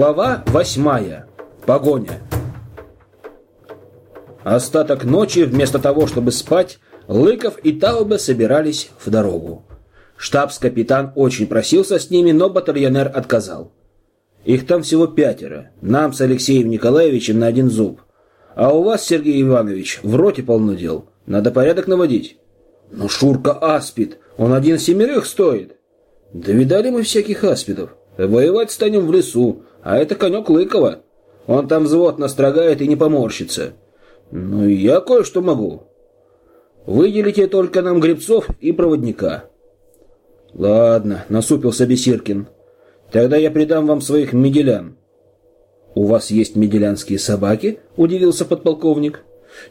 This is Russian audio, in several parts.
Глава восьмая. Погоня. Остаток ночи, вместо того, чтобы спать, Лыков и Таубе собирались в дорогу. Штабс-капитан очень просился с ними, но батальонер отказал. Их там всего пятеро. Нам с Алексеем Николаевичем на один зуб. А у вас, Сергей Иванович, в роте полно дел. Надо порядок наводить. Но Шурка аспид. Он один семерых стоит. Да видали мы всяких аспидов. Воевать станем в лесу, а это конек Лыкова. Он там взвод настрогает и не поморщится. Ну я кое-что могу. Выделите только нам гребцов и проводника. Ладно, насупился Бесиркин. Тогда я придам вам своих меделян. У вас есть меделянские собаки? Удивился подполковник.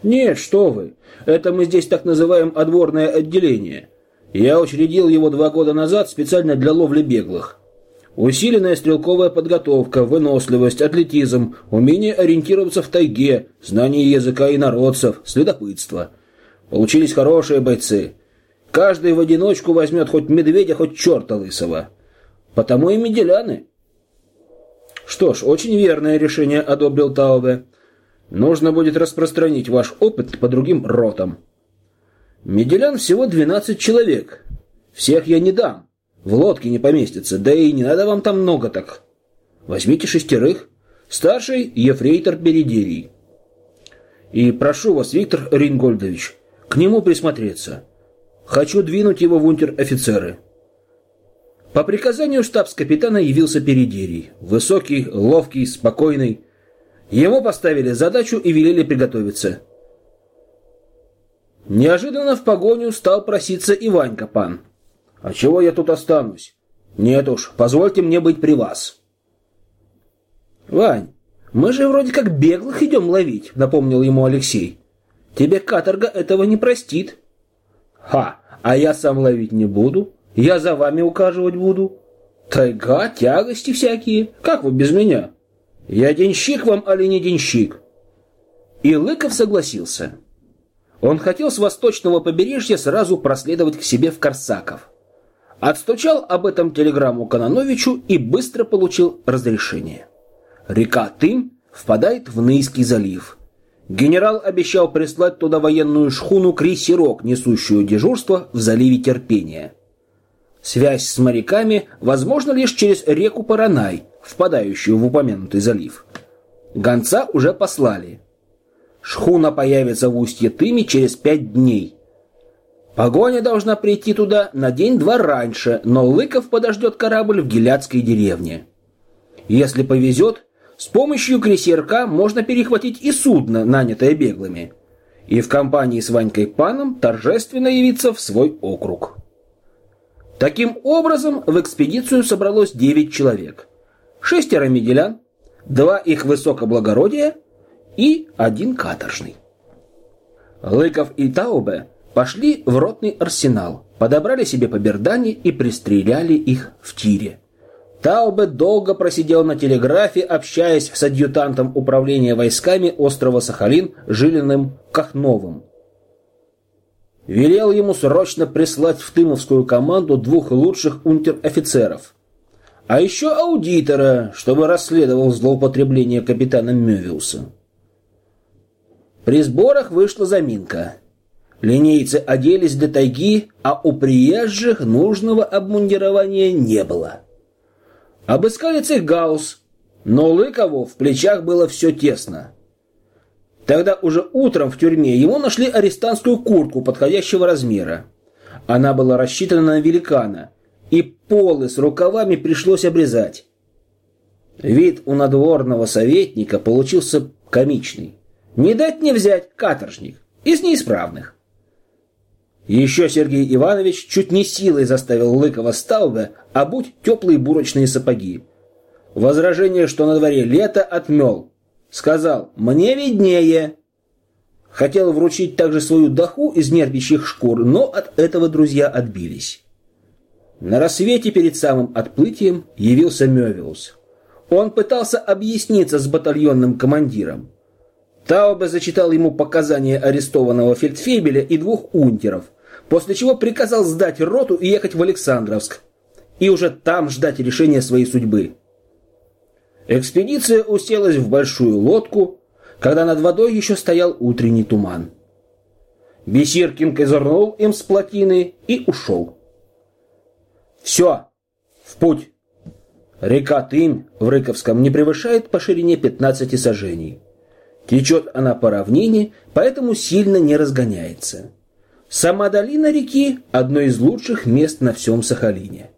Нет, что вы. Это мы здесь так называем отборное отделение. Я учредил его два года назад специально для ловли беглых. Усиленная стрелковая подготовка, выносливость, атлетизм, умение ориентироваться в тайге, знание языка и народцев, следопытство. Получились хорошие бойцы. Каждый в одиночку возьмет хоть медведя, хоть черта лысого. Потому и меделяны. Что ж, очень верное решение одобрил Таубе. Нужно будет распространить ваш опыт по другим ротам. Меделян всего 12 человек. Всех я не дам. В лодке не поместится, да и не надо вам там много так. Возьмите шестерых. Старший — ефрейтор Бередерий. И прошу вас, Виктор Рингольдович, к нему присмотреться. Хочу двинуть его в унтер-офицеры. По приказанию штабс-капитана явился Передерий. Высокий, ловкий, спокойный. Ему поставили задачу и велели приготовиться. Неожиданно в погоню стал проситься и Ванька пан. «А чего я тут останусь?» «Нет уж, позвольте мне быть при вас». «Вань, мы же вроде как беглых идем ловить», — напомнил ему Алексей. «Тебе каторга этого не простит». «Ха, а я сам ловить не буду. Я за вами ухаживать буду. Тайга, тягости всякие. Как вы без меня? Я денщик вам, али не денщик?» И Лыков согласился. Он хотел с восточного побережья сразу проследовать к себе в Корсаков. Отстучал об этом телеграмму Кононовичу и быстро получил разрешение. Река Тым впадает в Нейский залив. Генерал обещал прислать туда военную шхуну крейсерок, несущую дежурство в заливе Терпения. Связь с моряками возможна лишь через реку Паранай, впадающую в упомянутый залив. Гонца уже послали. Шхуна появится в устье Тыми через пять дней. Погоня должна прийти туда на день-два раньше, но Лыков подождет корабль в Геляцкой деревне. Если повезет, с помощью крейсерка можно перехватить и судно, нанятое беглыми, и в компании с Ванькой Паном торжественно явиться в свой округ. Таким образом, в экспедицию собралось девять человек. Шестеро меделян, два их высокоблагородия и один каторжный. Лыков и Таубе пошли в ротный арсенал, подобрали себе по бердане и пристреляли их в тире. Таубе долго просидел на телеграфе, общаясь с адъютантом управления войсками острова Сахалин Жилиным Кахновым. Велел ему срочно прислать в Тымовскую команду двух лучших унтер-офицеров. А еще аудитора, чтобы расследовал злоупотребление капитана Мёвиуса. При сборах вышла заминка. Линейцы оделись для тайги, а у приезжих нужного обмундирования не было. Обыскали цехгаус, но Лыкову в плечах было все тесно. Тогда уже утром в тюрьме ему нашли арестантскую куртку подходящего размера. Она была рассчитана на великана, и полы с рукавами пришлось обрезать. Вид у надворного советника получился комичный. Не дать не взять каторжник из неисправных. Еще Сергей Иванович чуть не силой заставил Лыкова Стаубе обуть теплые бурочные сапоги. Возражение, что на дворе лето, отмел. Сказал «мне виднее». Хотел вручить также свою даху из нервичьих шкур, но от этого друзья отбились. На рассвете перед самым отплытием явился Мёвиус. Он пытался объясниться с батальонным командиром. Таубе зачитал ему показания арестованного фельдфебеля и двух унтеров – после чего приказал сдать роту и ехать в Александровск, и уже там ждать решения своей судьбы. Экспедиция уселась в большую лодку, когда над водой еще стоял утренний туман. Бесиркин козырнул им с плотины и ушел. «Все, в путь!» Река Тымь в Рыковском не превышает по ширине 15 сажений. Течет она по равнине, поэтому сильно не разгоняется. Сама долина реки – одно из лучших мест на всем Сахалине.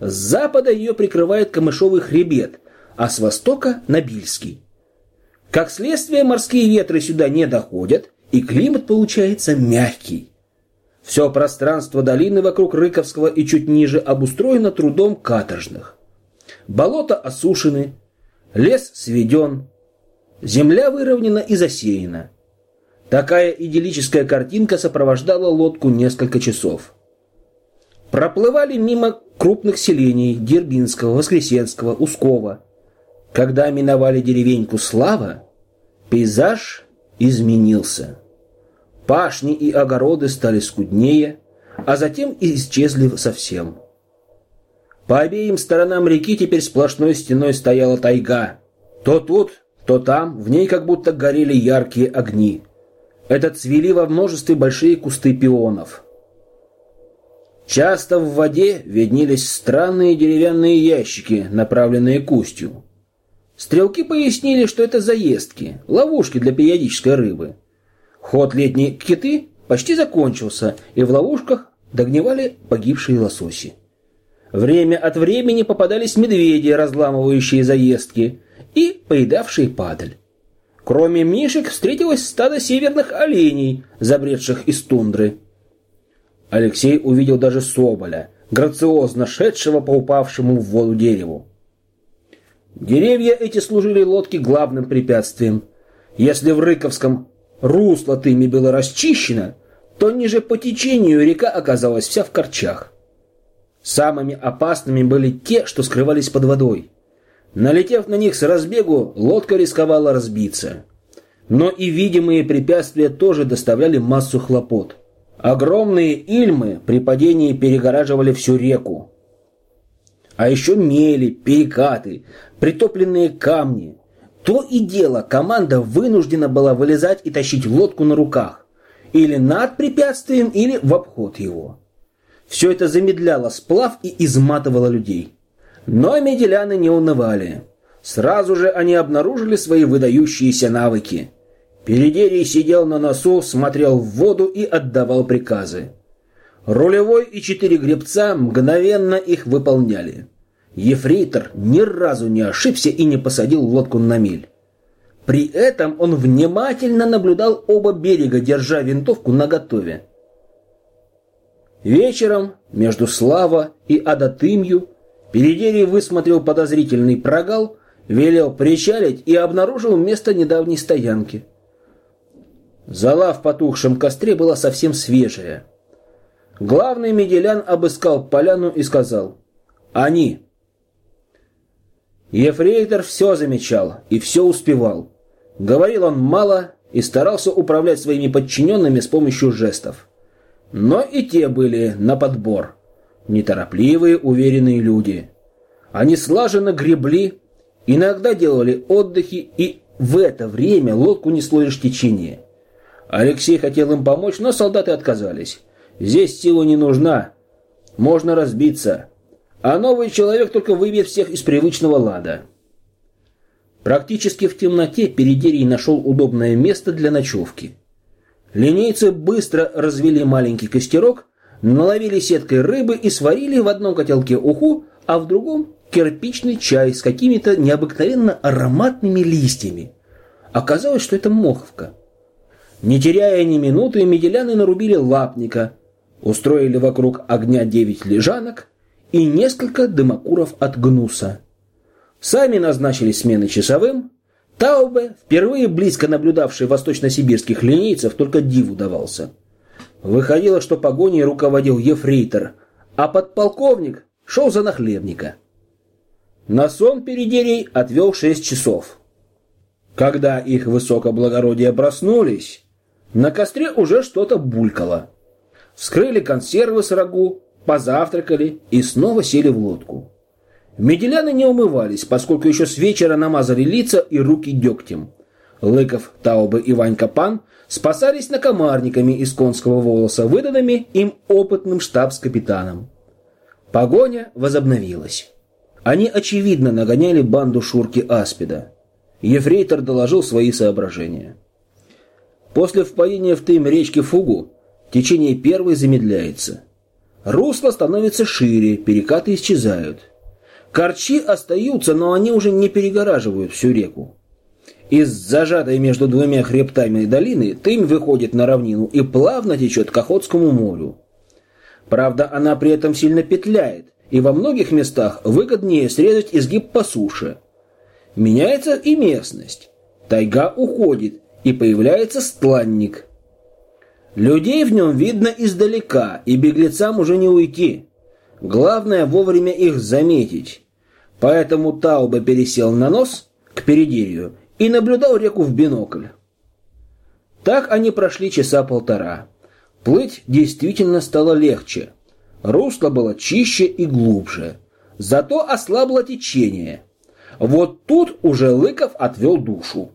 С запада ее прикрывает камышовый хребет, а с востока – Нобильский. Как следствие, морские ветры сюда не доходят, и климат получается мягкий. Все пространство долины вокруг Рыковского и чуть ниже обустроено трудом каторжных. Болота осушены, лес сведен, земля выровнена и засеяна. Такая идиллическая картинка сопровождала лодку несколько часов. Проплывали мимо крупных селений Дербинского, Воскресенского, Ускова. Когда миновали деревеньку Слава, пейзаж изменился. Пашни и огороды стали скуднее, а затем и исчезли совсем. По обеим сторонам реки теперь сплошной стеной стояла тайга. То тут, то там в ней как будто горели яркие огни. Это цвели во множестве большие кусты пионов. Часто в воде виднелись странные деревянные ящики, направленные к устью. Стрелки пояснили, что это заездки, ловушки для периодической рыбы. Ход летней киты почти закончился, и в ловушках догнивали погибшие лососи. Время от времени попадались медведи, разламывающие заездки, и поедавшие падаль. Кроме мишек встретилось стадо северных оленей, забредших из тундры. Алексей увидел даже соболя, грациозно шедшего по упавшему в воду дереву. Деревья эти служили лодке главным препятствием. Если в Рыковском русло тыми было расчищено, то ниже по течению река оказалась вся в корчах. Самыми опасными были те, что скрывались под водой. Налетев на них с разбегу, лодка рисковала разбиться. Но и видимые препятствия тоже доставляли массу хлопот. Огромные ильмы при падении перегораживали всю реку. А еще мели, перекаты, притопленные камни. То и дело команда вынуждена была вылезать и тащить лодку на руках. Или над препятствием, или в обход его. Все это замедляло сплав и изматывало людей. Но меделяны не унывали. Сразу же они обнаружили свои выдающиеся навыки. Передерий сидел на носу, смотрел в воду и отдавал приказы. Рулевой и четыре гребца мгновенно их выполняли. Ефрейтор ни разу не ошибся и не посадил лодку на мель. При этом он внимательно наблюдал оба берега, держа винтовку наготове. Вечером между Слава и Адатымью Передерий высмотрел подозрительный прогал, велел причалить и обнаружил место недавней стоянки. Зала в потухшем костре была совсем свежая. Главный Меделян обыскал поляну и сказал «Они». Ефрейтор все замечал и все успевал. Говорил он мало и старался управлять своими подчиненными с помощью жестов. Но и те были на подбор. Неторопливые, уверенные люди. Они слаженно гребли, иногда делали отдыхи, и в это время лодку несло лишь течение. Алексей хотел им помочь, но солдаты отказались. Здесь сила не нужна. Можно разбиться. А новый человек только выбьет всех из привычного лада. Практически в темноте Передерий нашел удобное место для ночевки. Линейцы быстро развели маленький костерок, наловили сеткой рыбы и сварили в одном котелке уху, а в другом кирпичный чай с какими-то необыкновенно ароматными листьями. Оказалось, что это моховка. Не теряя ни минуты, меделяны нарубили лапника, устроили вокруг огня девять лежанок и несколько дымокуров от гнуса. Сами назначили смены часовым, Таубе, впервые близко наблюдавший восточно-сибирских линейцев, только диву давался. Выходило, что погоней руководил ефрейтор, а подполковник шел за нахлебника. На сон Передерей отвел шесть часов. Когда их высокоблагородие проснулись, на костре уже что-то булькало. Вскрыли консервы с рагу, позавтракали и снова сели в лодку. Меделяны не умывались, поскольку еще с вечера намазали лица и руки дегтем. Лыков, Таубы и Ванька Пан спасались накомарниками из конского волоса, выданными им опытным штабс-капитаном. Погоня возобновилась. Они, очевидно, нагоняли банду Шурки Аспида. Ефрейтор доложил свои соображения. После впадения в тым речки Фугу течение первой замедляется. Русло становится шире, перекаты исчезают. Корчи остаются, но они уже не перегораживают всю реку. Из зажатой между двумя хребтами долины Тым выходит на равнину и плавно течет к Охотскому морю. Правда, она при этом сильно петляет, и во многих местах выгоднее срезать изгиб по суше. Меняется и местность. Тайга уходит, и появляется стланник. Людей в нем видно издалека, и беглецам уже не уйти. Главное вовремя их заметить. Поэтому Тауба пересел на нос к передерию и наблюдал реку в бинокль. Так они прошли часа полтора. Плыть действительно стало легче. Русло было чище и глубже. Зато ослабло течение. Вот тут уже Лыков отвел душу.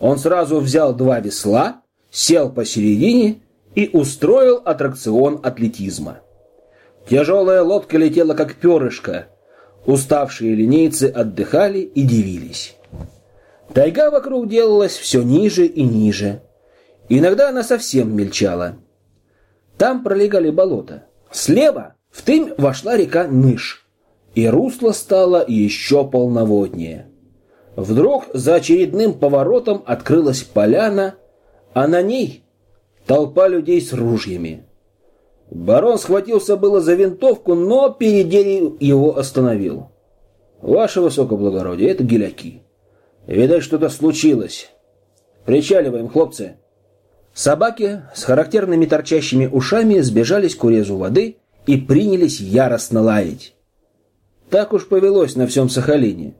Он сразу взял два весла, сел посередине и устроил аттракцион атлетизма. Тяжелая лодка летела как перышко. Уставшие линейцы отдыхали и дивились. Тайга вокруг делалась все ниже и ниже. Иногда она совсем мельчала. Там пролегали болота. Слева в Тымь вошла река Ныш, и русло стало еще полноводнее. Вдруг за очередным поворотом открылась поляна, а на ней толпа людей с ружьями. Барон схватился было за винтовку, но Передерий его остановил. «Ваше высокоблагородие, это геляки. Видать, что-то случилось. Причаливаем, хлопцы!» Собаки с характерными торчащими ушами сбежались к урезу воды и принялись яростно лаять. Так уж повелось на всем Сахалине.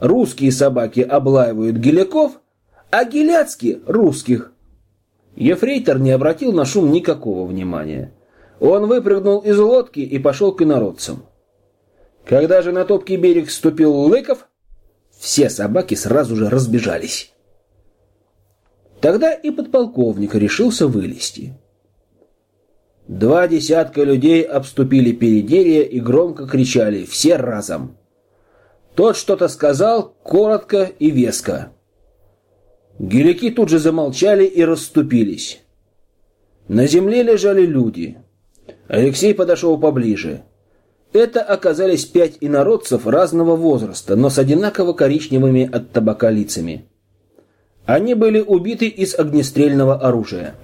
Русские собаки облаивают геляков, а геляцкие — русских. Ефрейтор не обратил на шум никакого внимания. Он выпрыгнул из лодки и пошел к инородцам. Когда же на топкий берег ступил Лыков, все собаки сразу же разбежались. Тогда и подполковник решился вылезти. Два десятка людей обступили передерие и громко кричали, все разом. Тот что-то сказал, коротко и веско. Гелики тут же замолчали и расступились. На земле лежали люди. Алексей подошел поближе. Это оказались пять инородцев разного возраста, но с одинаково коричневыми от табака лицами. Они были убиты из огнестрельного оружия.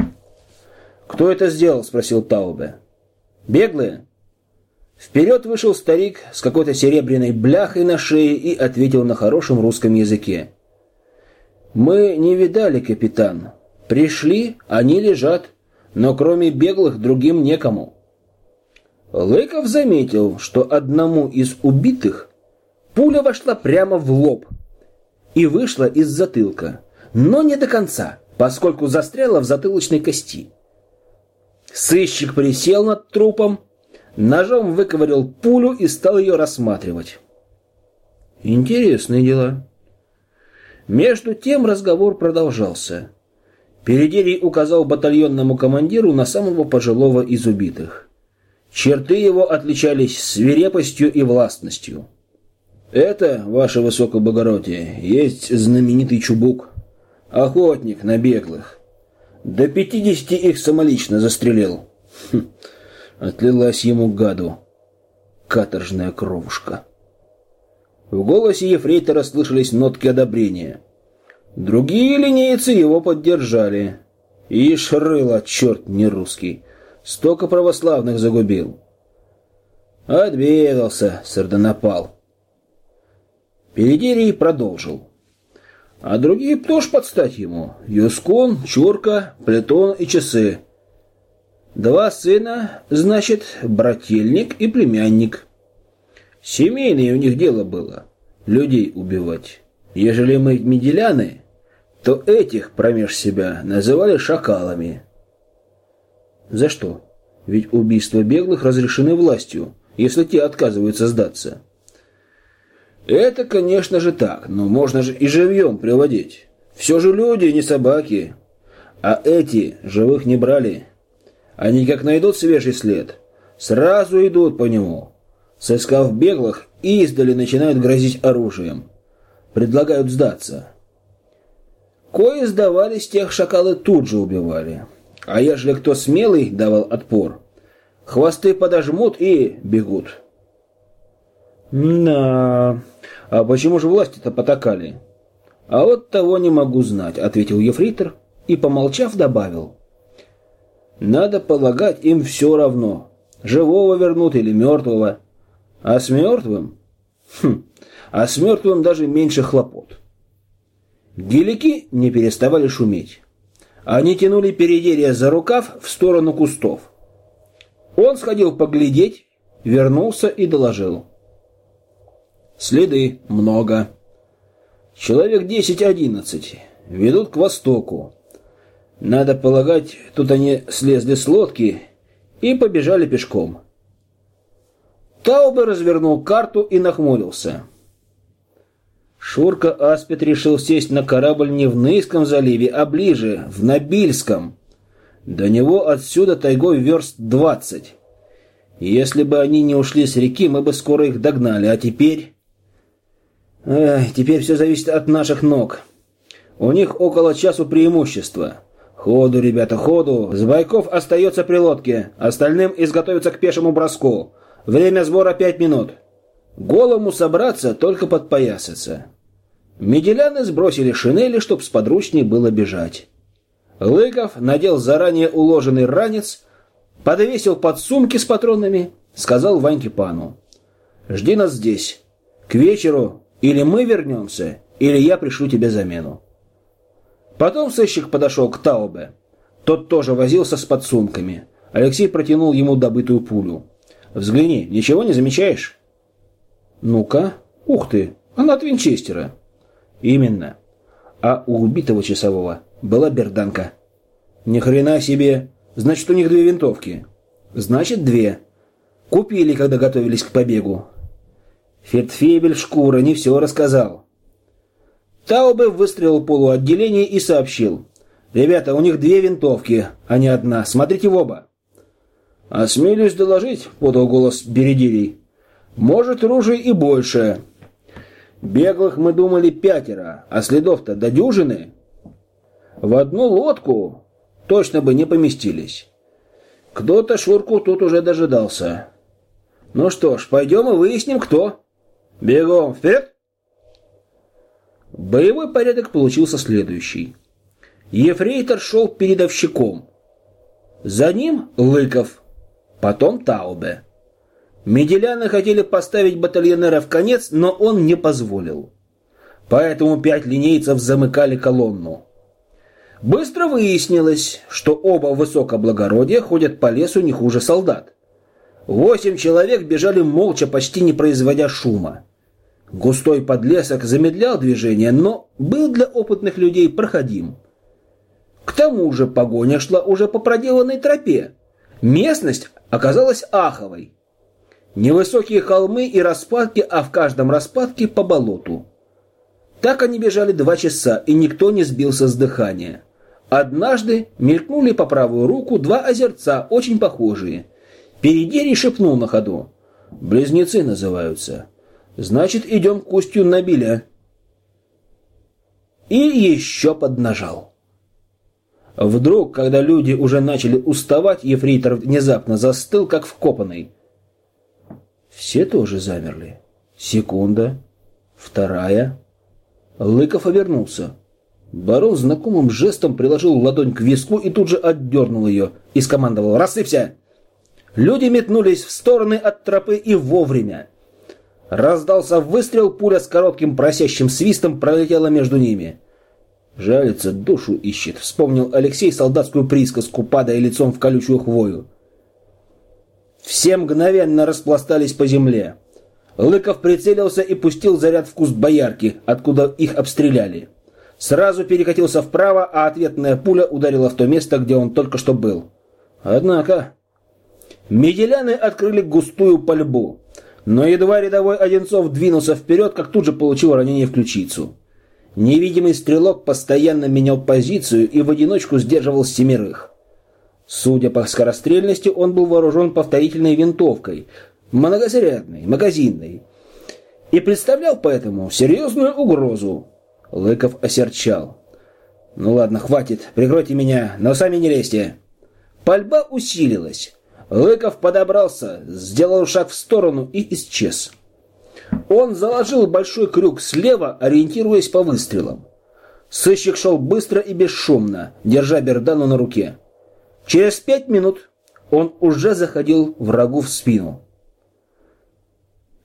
«Кто это сделал?» – спросил Таубе. «Беглые?» Вперед вышел старик с какой-то серебряной бляхой на шее и ответил на хорошем русском языке. «Мы не видали, капитан. Пришли, они лежат, но кроме беглых другим некому». Лыков заметил, что одному из убитых пуля вошла прямо в лоб и вышла из затылка но не до конца, поскольку застряла в затылочной кости. Сыщик присел над трупом, ножом выковырял пулю и стал ее рассматривать. Интересные дела. Между тем разговор продолжался. Передерий указал батальонному командиру на самого пожилого из убитых. Черты его отличались свирепостью и властностью. «Это, ваше высокоблагородие, есть знаменитый чубук». Охотник на беглых. До пятидесяти их самолично застрелил. Хм, отлилась ему гаду. Каторжная кровушка. В голосе ефрейтора слышались нотки одобрения. Другие линейцы его поддержали. И шрыла, черт не русский. Столько православных загубил. Отбегался, сардонапал. Передерий продолжил. А другие тоже подстать ему. Юскон, Чурка, Плетон и Часы. Два сына, значит, брательник и племянник. Семейное у них дело было — людей убивать. Ежели мы меделяны, то этих промеж себя называли шакалами. За что? Ведь убийства беглых разрешены властью, если те отказываются сдаться. Это, конечно же, так, но можно же и живьем приводить. Все же люди, не собаки. А эти живых не брали. Они как найдут свежий след, сразу идут по нему. Сыскав беглых, издали начинают грозить оружием. Предлагают сдаться. Кои сдавались, тех шакалы тут же убивали. А ежели кто смелый давал отпор, хвосты подожмут и бегут. «Да, а почему же власти-то потакали?» «А вот того не могу знать», — ответил Ефритор и, помолчав, добавил. «Надо полагать, им все равно, живого вернут или мертвого. А с мертвым? Хм, а с мертвым даже меньше хлопот». Гелики не переставали шуметь. Они тянули передерия за рукав в сторону кустов. Он сходил поглядеть, вернулся и доложил. Следы много. Человек десять-одиннадцать. Ведут к востоку. Надо полагать, тут они слезли с лодки и побежали пешком. Таубе развернул карту и нахмурился. Шурка Аспид решил сесть на корабль не в Нейском заливе, а ближе, в Набильском. До него отсюда тайгой верст двадцать. Если бы они не ушли с реки, мы бы скоро их догнали, а теперь... Эх, теперь все зависит от наших ног. У них около часу преимущества. Ходу, ребята, ходу. Сбайков остается при лодке. Остальным изготовиться к пешему броску. Время сбора пять минут. Голому собраться, только подпоясаться. Меделяны сбросили шинели, чтоб сподручней было бежать. Лыков надел заранее уложенный ранец, подвесил под сумки с патронами, сказал Ваньке пану. «Жди нас здесь. К вечеру или мы вернемся, или я пришлю тебе замену. Потом сыщик подошел к Таубе. Тот тоже возился с подсумками. Алексей протянул ему добытую пулю. «Взгляни, ничего не замечаешь?» «Ну-ка. Ух ты, она от винчестера». «Именно. А у убитого часового была берданка». «Ни хрена себе! Значит, у них две винтовки». «Значит, две. Купили, когда готовились к побегу. Фельдфебель Шкура не все рассказал. Таубе выстрелил полуотделение и сообщил. «Ребята, у них две винтовки, а не одна. Смотрите в оба». «Осмелюсь доложить», — подал голос Бередилий. «Может, ружей и больше. Беглых мы думали пятеро, а следов-то до дюжины. В одну лодку точно бы не поместились. Кто-то Шурку тут уже дожидался. Ну что ж, пойдем и выясним, кто». Бегом вперед! Боевой порядок получился следующий. Ефрейтор шел передовщиком. За ним Лыков, потом Таубе. Меделяны хотели поставить батальонера в конец, но он не позволил. Поэтому пять линейцев замыкали колонну. Быстро выяснилось, что оба высокоблагородия ходят по лесу не хуже солдат. Восемь человек бежали молча, почти не производя шума. Густой подлесок замедлял движение, но был для опытных людей проходим. К тому же погоня шла уже по проделанной тропе. Местность оказалась аховой. Невысокие холмы и распадки, а в каждом распадке по болоту. Так они бежали два часа, и никто не сбился с дыхания. Однажды мелькнули по правую руку два озерца, очень похожие. Передерий шепнул на ходу. «Близнецы называются». Значит, идем к устью Набиля. И еще поднажал. Вдруг, когда люди уже начали уставать, ефрейтор внезапно застыл, как вкопанный. Все тоже замерли. Секунда. Вторая. Лыков обернулся. Барон знакомым жестом приложил ладонь к виску и тут же отдернул ее и скомандовал «Рассыпься!». Люди метнулись в стороны от тропы и вовремя. Раздался выстрел, пуля с коротким просящим свистом пролетела между ними. «Жалится, душу ищет», — вспомнил Алексей солдатскую присказку, падая лицом в колючую хвою. Все мгновенно распластались по земле. Лыков прицелился и пустил заряд в куст боярки, откуда их обстреляли. Сразу перекатился вправо, а ответная пуля ударила в то место, где он только что был. Однако... Меделяны открыли густую пальбу. Но едва рядовой Одинцов двинулся вперед, как тут же получил ранение в ключицу. Невидимый стрелок постоянно менял позицию и в одиночку сдерживал семерых. Судя по скорострельности, он был вооружен повторительной винтовкой, многозарядной, магазинной, и представлял поэтому серьезную угрозу. Лыков осерчал. «Ну ладно, хватит, прикройте меня, но сами не лезьте». Пальба усилилась. Лыков подобрался, сделал шаг в сторону и исчез. Он заложил большой крюк слева, ориентируясь по выстрелам. Сыщик шел быстро и бесшумно, держа Бердану на руке. Через пять минут он уже заходил врагу в спину.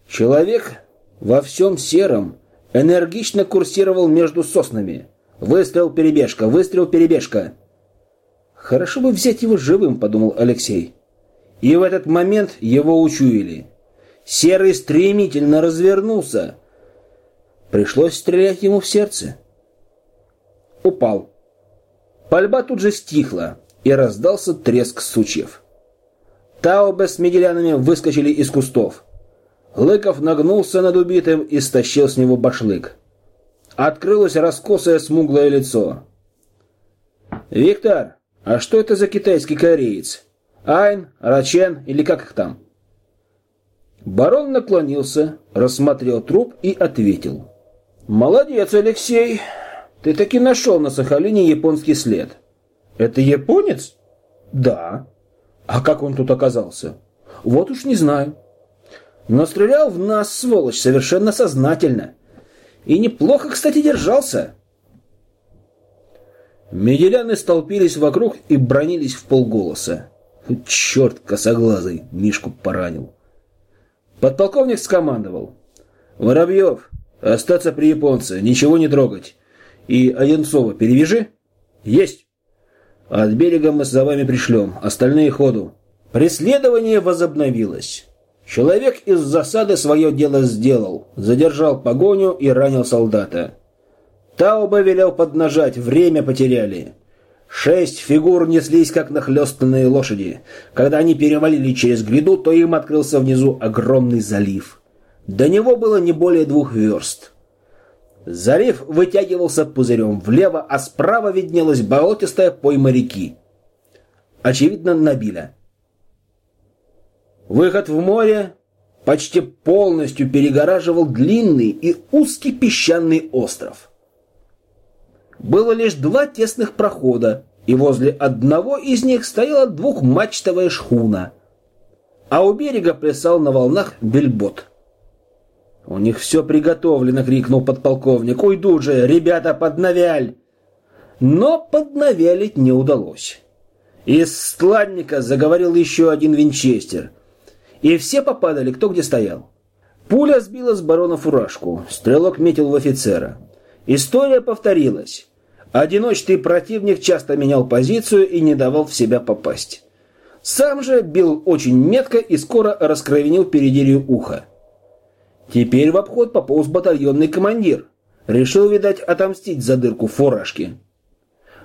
Человек во всем сером энергично курсировал между соснами. Выстрел-перебежка, выстрел-перебежка. «Хорошо бы взять его живым», — подумал Алексей. И в этот момент его учуяли. Серый стремительно развернулся. Пришлось стрелять ему в сердце. Упал. Пальба тут же стихла, и раздался треск сучьев. Таубе с меделянами выскочили из кустов. Лыков нагнулся над убитым и стащил с него башлык. Открылось раскосое смуглое лицо. «Виктор, а что это за китайский кореец? Айн, Рачен или как их там?» Барон наклонился, рассмотрел труп и ответил. «Молодец, Алексей! Ты таки нашел на Сахалине японский след». «Это японец?» «Да». «А как он тут оказался?» «Вот уж не знаю». «Но стрелял в нас, сволочь, совершенно сознательно. И неплохо, кстати, держался». Меделяны столпились вокруг и бронились в полголоса. Черт косоглазый, Мишку поранил. Подполковник скомандовал. «Воробьев, остаться при японце, ничего не трогать. И Одинцова перевяжи?» «Есть!» «От берега мы за вами пришлем, остальные ходу». Преследование возобновилось. Человек из засады свое дело сделал, задержал погоню и ранил солдата. Тауба велел поднажать, время потеряли. Шесть фигур неслись, как нахлёстанные лошади. Когда они перевалили через гряду, то им открылся внизу огромный залив. До него было не более двух верст. Залив вытягивался пузырем влево, а справа виднелась болотистая пойма реки. Очевидно, Набиля. Выход в море почти полностью перегораживал длинный и узкий песчаный остров было лишь два тесных прохода, и возле одного из них стояла двухмачтовая шхуна, а у берега плясал на волнах бельбот. «У них все приготовлено!» — крикнул подполковник. «Уйду же, ребята, под навяль!» Но поднавялить не удалось. Из складника заговорил еще один винчестер, и все попадали кто где стоял. Пуля сбила с барона фуражку, стрелок метил в офицера. История повторилась. Одиночный противник часто менял позицию и не давал в себя попасть. Сам же бил очень метко и скоро раскровенил передерью уха. Теперь в обход пополз батальонный командир. Решил, видать, отомстить за дырку в.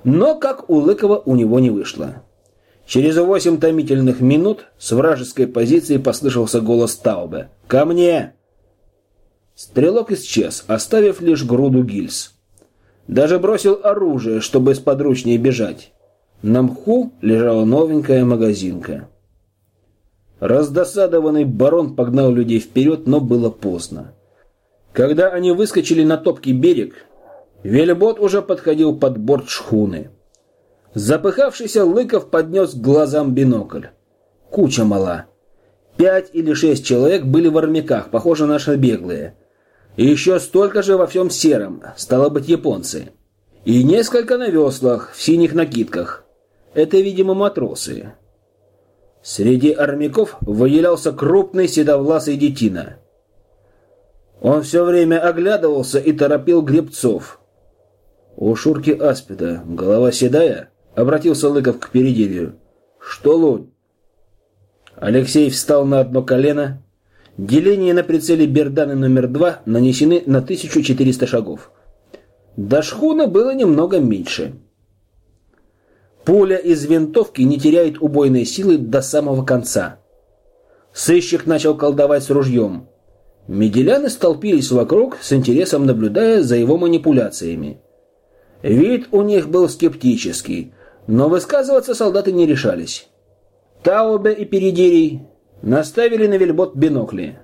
Но, как у Лыкова, у него не вышло. Через восемь томительных минут с вражеской позиции послышался голос Таубе. «Ко мне!» Стрелок исчез, оставив лишь груду гильз. Даже бросил оружие, чтобы сподручнее бежать. На мху лежала новенькая магазинка. Раздосадованный барон погнал людей вперед, но было поздно. Когда они выскочили на топкий берег, Вельбот уже подходил под борт шхуны. Запыхавшийся Лыков поднес к глазам бинокль. Куча мала. Пять или шесть человек были в армяках, похоже, наши беглые. И еще столько же во всем сером, стало быть, японцы. И несколько на веслах, в синих накидках. Это, видимо, матросы. Среди армяков выделялся крупный седовласый детина. Он все время оглядывался и торопил гребцов. У Шурки Аспида голова седая, обратился Лыков к переделью. Что лунь? Алексей встал на одно колено, Деление на прицеле Берданы номер 2 нанесены на 1400 шагов. До шхуна было немного меньше. Пуля из винтовки не теряет убойной силы до самого конца. Сыщик начал колдовать с ружьем. Меделяны столпились вокруг, с интересом наблюдая за его манипуляциями. Вид у них был скептический, но высказываться солдаты не решались. Таубе и Передирий наставили на вельбот бинокли.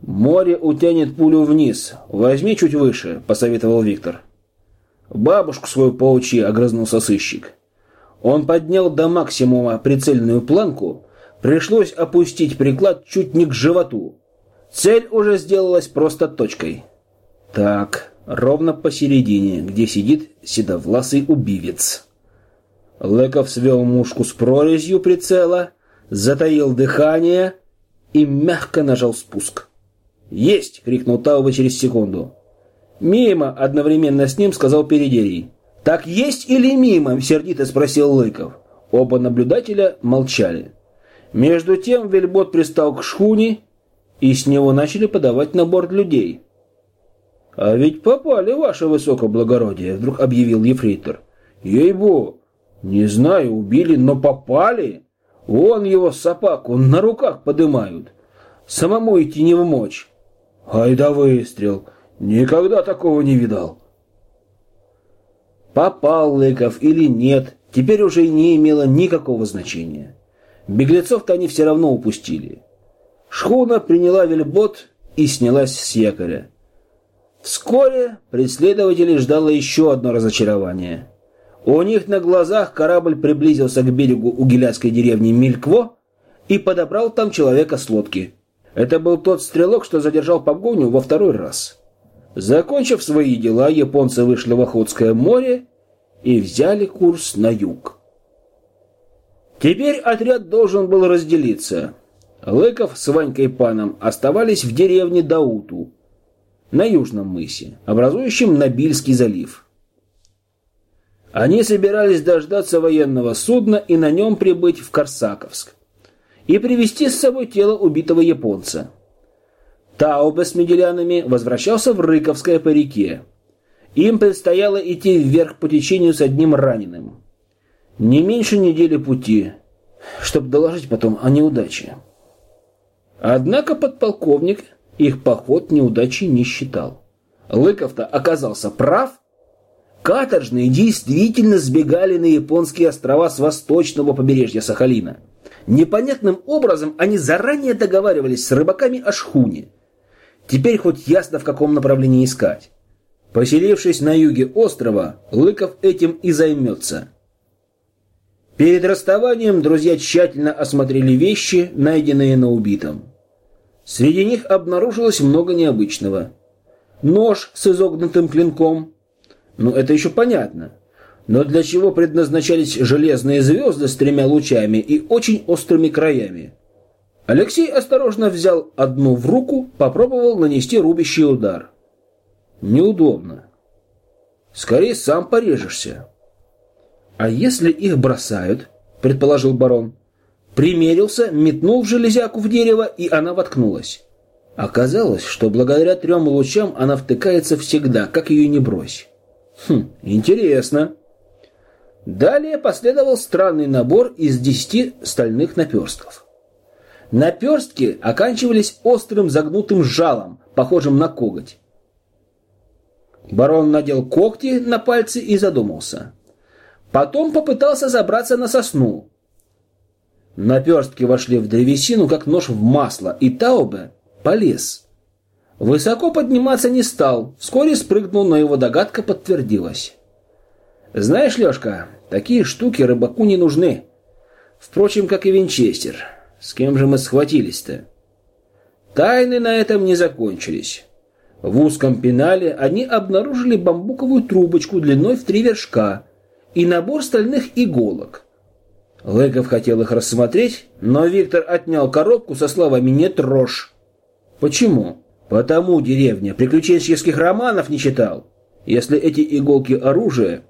«Море утянет пулю вниз. Возьми чуть выше», — посоветовал Виктор. «Бабушку свою поучи», — огрызнулся сыщик. Он поднял до максимума прицельную планку, пришлось опустить приклад чуть не к животу. Цель уже сделалась просто точкой. Так, ровно посередине, где сидит седовласый убивец. Леков свел мушку с прорезью прицела, затаил дыхание и мягко нажал спуск. «Есть!» — крикнул Тауба через секунду. «Мимо!» — одновременно с ним сказал Передерий. «Так есть или мимо?» — сердито спросил Лыков. Оба наблюдателя молчали. Между тем вельбот пристал к шхуне, и с него начали подавать на борт людей. «А ведь попали, ваше высокоблагородие!» — вдруг объявил ефрейтор. «Ей-бо! Не знаю, убили, но попали! Вон его сапаку на руках подымают. Самому идти не в мочь. Ай да выстрел! Никогда такого не видал!» Попал Лыков или нет, теперь уже не имело никакого значения. Беглецов-то они все равно упустили. Шхуна приняла вельбот и снялась с якоря. Вскоре преследователей ждало еще одно разочарование. У них на глазах корабль приблизился к берегу угиляцкой деревни Милькво и подобрал там человека с лодки. Это был тот стрелок, что задержал погоню во второй раз. Закончив свои дела, японцы вышли в Охотское море и взяли курс на юг. Теперь отряд должен был разделиться. Лыков с Ванькой Паном оставались в деревне Дауту, на южном мысе, образующем Набильский залив. Они собирались дождаться военного судна и на нем прибыть в Корсаковск и привезти с собой тело убитого японца. Таубе с меделянами возвращался в Рыковское по реке. Им предстояло идти вверх по течению с одним раненым. Не меньше недели пути, чтобы доложить потом о неудаче. Однако подполковник их поход неудачей не считал. Лыков-то оказался прав. Каторжные действительно сбегали на японские острова с восточного побережья Сахалина. Непонятным образом они заранее договаривались с рыбаками о шхуне. Теперь хоть ясно, в каком направлении искать. Поселившись на юге острова, Лыков этим и займется. Перед расставанием друзья тщательно осмотрели вещи, найденные на убитом. Среди них обнаружилось много необычного. Нож с изогнутым клинком. Ну, это еще понятно. Но для чего предназначались железные звезды с тремя лучами и очень острыми краями? Алексей осторожно взял одну в руку, попробовал нанести рубящий удар. Неудобно. Скорее сам порежешься. А если их бросают, предположил барон. Примерился, метнул в железяку в дерево, и она воткнулась. Оказалось, что благодаря трем лучам она втыкается всегда, как ее не брось. Хм, интересно. Далее последовал странный набор из десяти стальных наперстков. Наперстки оканчивались острым загнутым жалом, похожим на коготь. Барон надел когти на пальцы и задумался. Потом попытался забраться на сосну. Наперстки вошли в древесину, как нож в масло, и Таубе полез. Высоко подниматься не стал, вскоре спрыгнул, но его догадка подтвердилась. «Знаешь, Лешка, такие штуки рыбаку не нужны. Впрочем, как и винчестер. С кем же мы схватились-то? Тайны на этом не закончились. В узком пенале они обнаружили бамбуковую трубочку длиной в три вершка и набор стальных иголок. Лыков хотел их рассмотреть, но Виктор отнял коробку со словами «не трожь». Почему? Потому деревня приключенческих романов не читал. Если эти иголки оружие,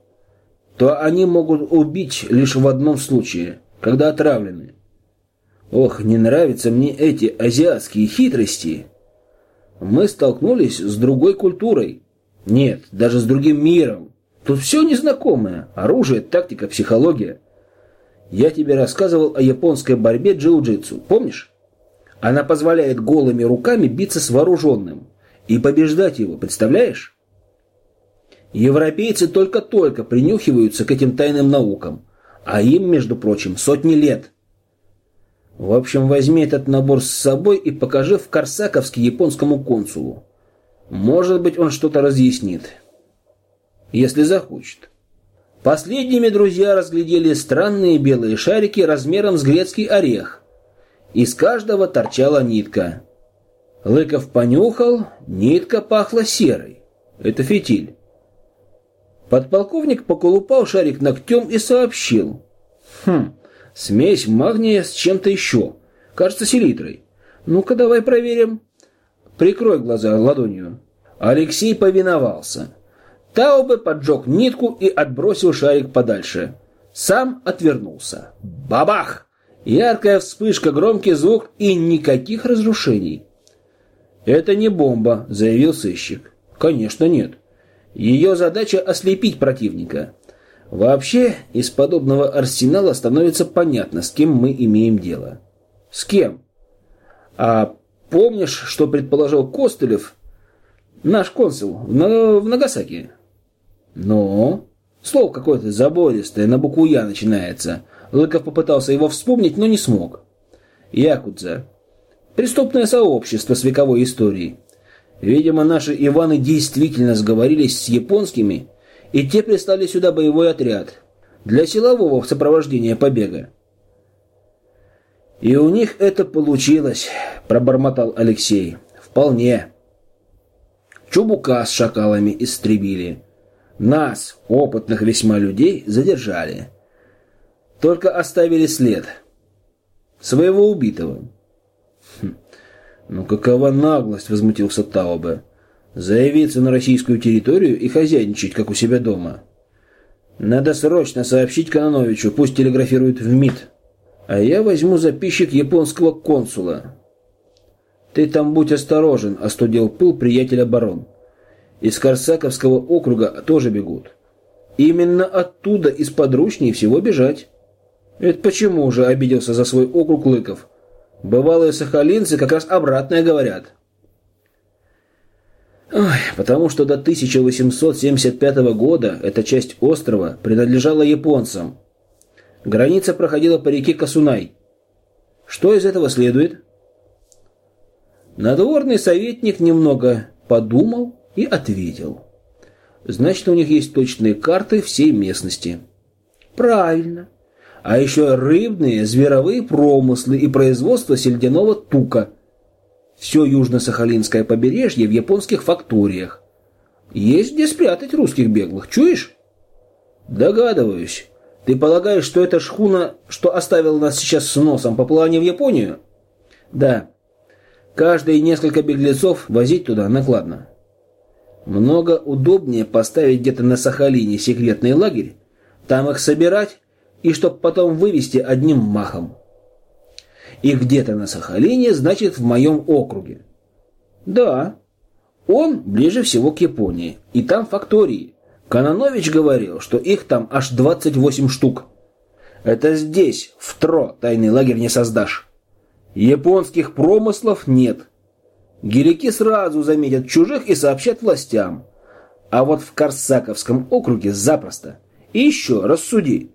то они могут убить лишь в одном случае, когда отравлены. Ох, не нравятся мне эти азиатские хитрости. Мы столкнулись с другой культурой. Нет, даже с другим миром. Тут все незнакомое. Оружие, тактика, психология. Я тебе рассказывал о японской борьбе джиу-джитсу, помнишь? Она позволяет голыми руками биться с вооруженным и побеждать его, представляешь? Европейцы только-только принюхиваются к этим тайным наукам, а им, между прочим, сотни лет. В общем, возьми этот набор с собой и покажи в Корсаковске японскому консулу. Может быть, он что-то разъяснит. Если захочет. Последними друзья разглядели странные белые шарики размером с грецкий орех. Из каждого торчала нитка. Лыков понюхал, нитка пахла серой. Это фитиль. Подполковник поколупал шарик ногтем и сообщил. Хм, смесь магния с чем-то еще. Кажется, селитрой. Ну-ка, давай проверим. Прикрой глаза ладонью. Алексей повиновался. Таубе поджег нитку и отбросил шарик подальше. Сам отвернулся. Бабах! Яркая вспышка, громкий звук и никаких разрушений. «Это не бомба», — заявил сыщик. «Конечно нет. Ее задача — ослепить противника. Вообще, из подобного арсенала становится понятно, с кем мы имеем дело». «С кем?» «А помнишь, что предположил Костылев, наш консул, в, в Нагасаки?» «Ну?» Слово какое-то забористое, на букву «Я» начинается. Лыков попытался его вспомнить, но не смог. Якудза. Преступное сообщество с вековой историей. Видимо, наши Иваны действительно сговорились с японскими, и те прислали сюда боевой отряд для силового сопровождения побега. «И у них это получилось», — пробормотал Алексей. «Вполне. Чубука с шакалами истребили. Нас, опытных весьма людей, задержали. Только оставили след. Своего убитого. Хм. «Ну какова наглость!» — возмутился Таубе. «Заявиться на российскую территорию и хозяйничать, как у себя дома. Надо срочно сообщить Кононовичу, пусть телеграфирует в МИД. А я возьму записчик японского консула». «Ты там будь осторожен», — остудил пыл приятель оборон. Из Корсаковского округа тоже бегут. Именно оттуда из подручней всего бежать. Это почему же обиделся за свой округ Лыков? Бывалые сахалинцы как раз обратное говорят. Ой, потому что до 1875 года эта часть острова принадлежала японцам. Граница проходила по реке Касунай. Что из этого следует? Надворный советник немного подумал и ответил. Значит, у них есть точные карты всей местности. Правильно. А еще рыбные, зверовые промыслы и производство сельдяного тука. Все южно-сахалинское побережье в японских факториях. Есть где спрятать русских беглых, чуешь? Догадываюсь. Ты полагаешь, что эта шхуна, что оставила нас сейчас с носом, поплыла не в Японию? Да. Каждые несколько беглецов возить туда накладно. Много удобнее поставить где-то на Сахалине секретный лагерь, там их собирать и чтоб потом вывести одним махом. И где-то на Сахалине, значит, в моем округе. Да, он ближе всего к Японии, и там фактории. Кононович говорил, что их там аж 28 штук. Это здесь, в Тро, тайный лагерь не создашь. Японских промыслов нет. Гелики сразу заметят чужих и сообщат властям. А вот в Корсаковском округе запросто. И еще, рассуди.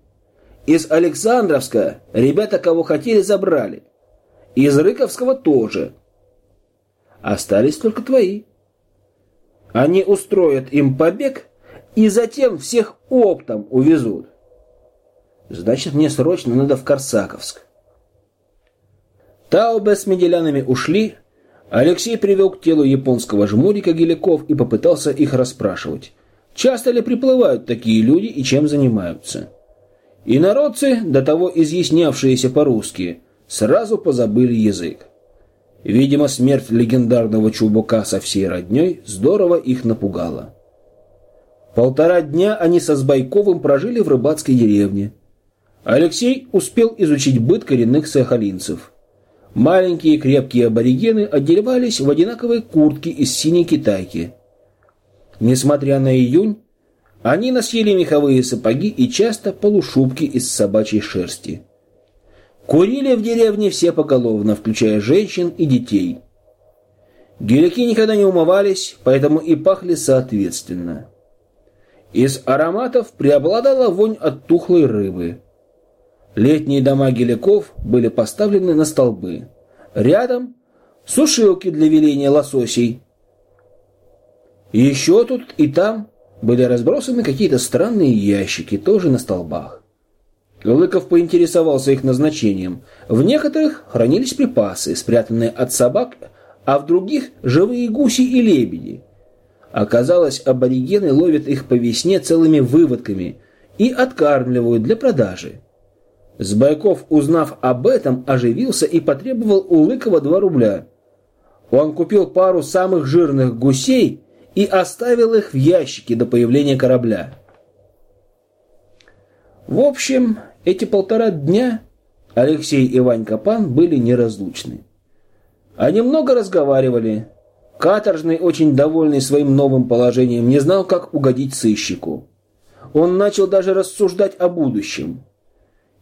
Из Александровска ребята, кого хотели, забрали. Из Рыковского тоже. Остались только твои. Они устроят им побег и затем всех оптом увезут. Значит, мне срочно надо в Корсаковск. Таубе с меделянами ушли, Алексей привел к телу японского жмурика геликов и попытался их расспрашивать. Часто ли приплывают такие люди и чем занимаются? И народцы, до того изъяснявшиеся по-русски, сразу позабыли язык. Видимо, смерть легендарного Чубука со всей родней здорово их напугала. Полтора дня они со Сбайковым прожили в рыбацкой деревне. Алексей успел изучить быт коренных сахалинцев – Маленькие крепкие аборигены одевались в одинаковые куртки из синей китайки. Несмотря на июнь, они носили меховые сапоги и часто полушубки из собачьей шерсти. Курили в деревне все поголовно, включая женщин и детей. Геляки никогда не умывались, поэтому и пахли соответственно. Из ароматов преобладала вонь от тухлой рыбы. Летние дома геляков были поставлены на столбы. Рядом сушилки для веления лососей. Еще тут и там были разбросаны какие-то странные ящики, тоже на столбах. Лыков поинтересовался их назначением. В некоторых хранились припасы, спрятанные от собак, а в других – живые гуси и лебеди. Оказалось, аборигены ловят их по весне целыми выводками и откармливают для продажи. Сбайков, узнав об этом, оживился и потребовал у Лыкова 2 рубля. Он купил пару самых жирных гусей и оставил их в ящике до появления корабля. В общем, эти полтора дня Алексей и Ванька Пан были неразлучны. Они много разговаривали. Каторжный, очень довольный своим новым положением, не знал, как угодить сыщику. Он начал даже рассуждать о будущем.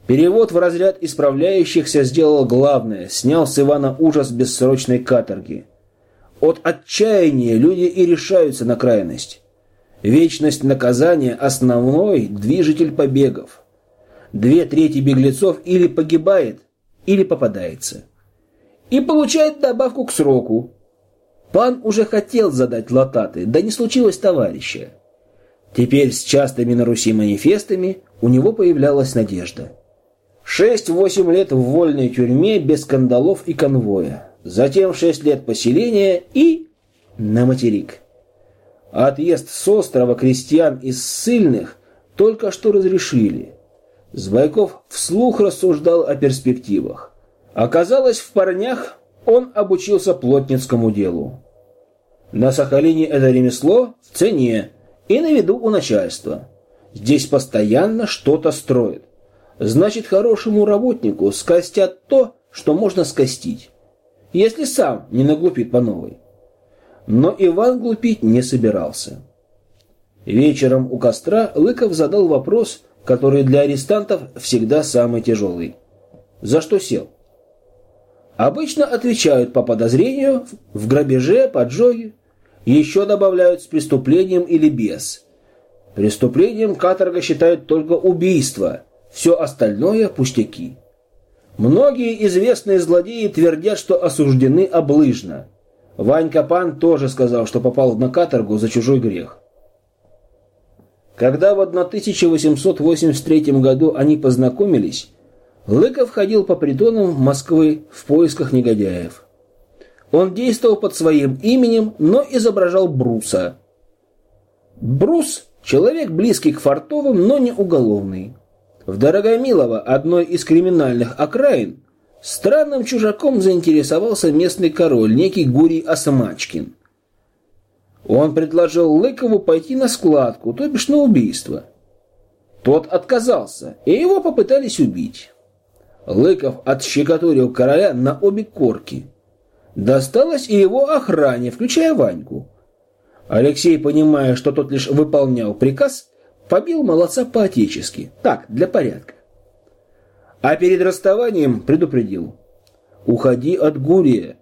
Перевод в разряд исправляющихся сделал главное, снял с Ивана ужас бессрочной каторги. От отчаяния люди и решаются на крайность. Вечность наказания – основной движитель побегов. Две трети беглецов или погибает, или попадается. И получает добавку к сроку, Пан уже хотел задать лататы, да не случилось товарища. Теперь с частыми на Руси манифестами у него появлялась надежда. Шесть-восемь лет в вольной тюрьме без скандалов и конвоя. Затем шесть лет поселения и на материк. Отъезд с острова крестьян из ссыльных только что разрешили. Сбайков вслух рассуждал о перспективах. Оказалось, в парнях он обучился плотницкому делу. На Сахалине это ремесло в цене и на виду у начальства. Здесь постоянно что-то строят. Значит, хорошему работнику скостят то, что можно скостить, если сам не наглупит по новой. Но Иван глупить не собирался. Вечером у костра Лыков задал вопрос, который для арестантов всегда самый тяжелый. За что сел? Обычно отвечают по подозрению в грабеже, поджоге. Еще добавляют с преступлением или без. Преступлением каторга считают только убийство. Все остальное – пустяки. Многие известные злодеи твердят, что осуждены облыжно. Ванька Пан тоже сказал, что попал на каторгу за чужой грех. Когда в 1883 году они познакомились, Лыков ходил по притонам Москвы в поисках негодяев. Он действовал под своим именем, но изображал Бруса. Брус – человек близкий к Фартовым, но не уголовный. В Дорогомилово, одной из криминальных окраин, странным чужаком заинтересовался местный король, некий Гурий Осмачкин. Он предложил Лыкову пойти на складку, то бишь на убийство. Тот отказался, и его попытались убить. Лыков отщекотурил короля на обе корки. Досталось и его охране, включая Ваньку. Алексей, понимая, что тот лишь выполнял приказ, побил молодца по-отечески. Так, для порядка. А перед расставанием предупредил. «Уходи от Гурия.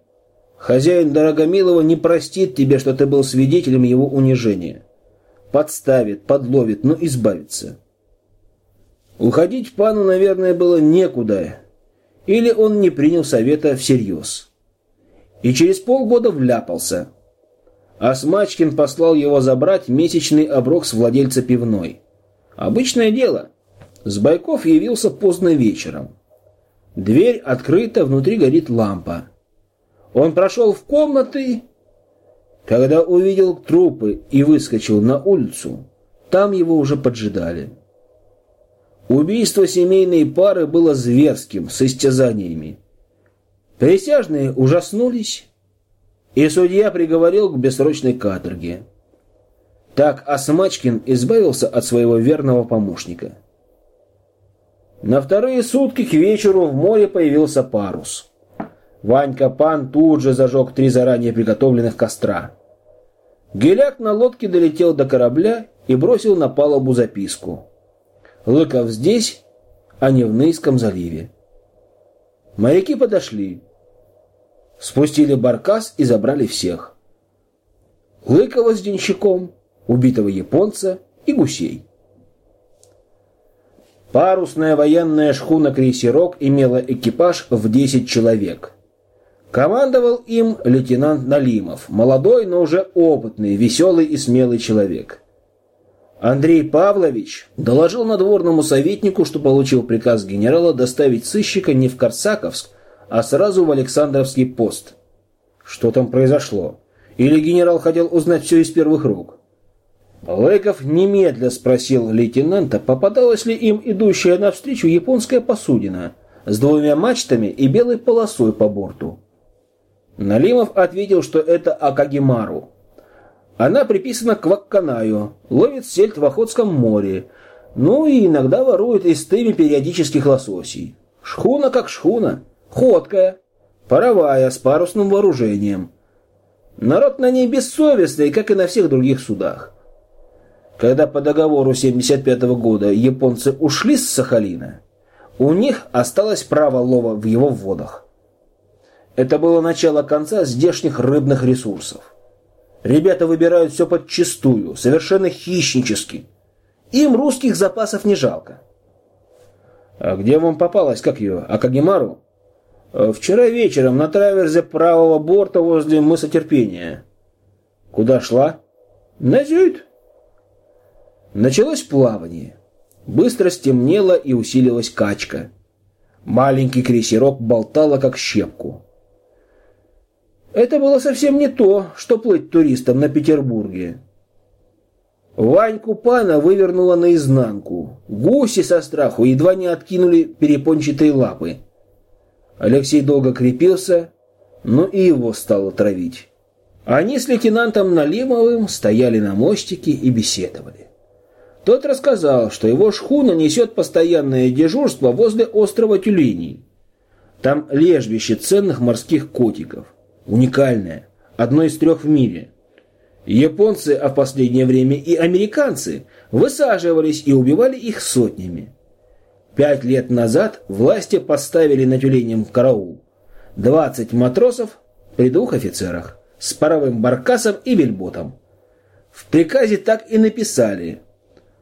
Хозяин Дорогомилова не простит тебе, что ты был свидетелем его унижения. Подставит, подловит, но избавится». Уходить пану, наверное, было некуда, или он не принял совета всерьез. И через полгода вляпался. А Смачкин послал его забрать месячный оброк с владельца пивной. Обычное дело. Сбайков явился поздно вечером. Дверь открыта, внутри горит лампа. Он прошел в комнаты, когда увидел трупы и выскочил на улицу. Там его уже поджидали. Убийство семейной пары было зверским, с истязаниями. Присяжные ужаснулись, и судья приговорил к бессрочной каторге. Так Осмачкин избавился от своего верного помощника. На вторые сутки к вечеру в море появился парус. Ванька Пан тут же зажег три заранее приготовленных костра. Геляк на лодке долетел до корабля и бросил на палубу записку. Лыков здесь, а не в Нейском заливе. Моряки подошли. Спустили баркас и забрали всех. Лыкова с денщиком, убитого японца и гусей. Парусная военная шхуна «Крейсерок» имела экипаж в 10 человек. Командовал им лейтенант Налимов, молодой, но уже опытный, веселый и смелый человек. Андрей Павлович доложил надворному советнику, что получил приказ генерала доставить сыщика не в Корсаковск, а сразу в Александровский пост. Что там произошло? Или генерал хотел узнать все из первых рук? Лыков немедля спросил лейтенанта, попадалась ли им идущая навстречу японская посудина с двумя мачтами и белой полосой по борту. Налимов ответил, что это Акагимару. Она приписана к Вакканаю, ловит сельдь в Охотском море, ну и иногда ворует из тыми периодических лососей. Шхуна как шхуна, ходкая, паровая, с парусным вооружением. Народ на ней бессовестный, как и на всех других судах. Когда по договору 75 -го года японцы ушли с Сахалина, у них осталось право лова в его водах. Это было начало конца здешних рыбных ресурсов. Ребята выбирают все подчистую, совершенно хищнически. Им русских запасов не жалко. А где вам попалась, как ее, Акагимару? Э, вчера вечером на траверзе правого борта возле мыса Терпения. Куда шла? На Зюит. Началось плавание. Быстро стемнело и усилилась качка. Маленький крейсерок болтало, как щепку. Это было совсем не то, что плыть туристам на Петербурге. Ваньку пана вывернуло наизнанку. Гуси со страху едва не откинули перепончатые лапы. Алексей долго крепился, но и его стало травить. Они с лейтенантом Налимовым стояли на мостике и беседовали. Тот рассказал, что его шхуна несет постоянное дежурство возле острова Тюленей. Там лежбище ценных морских котиков. Уникальное. Одно из трех в мире. Японцы, а в последнее время и американцы, высаживались и убивали их сотнями. Пять лет назад власти поставили на тюленем караул. 20 матросов при двух офицерах с паровым баркасом и вельботом. В приказе так и написали –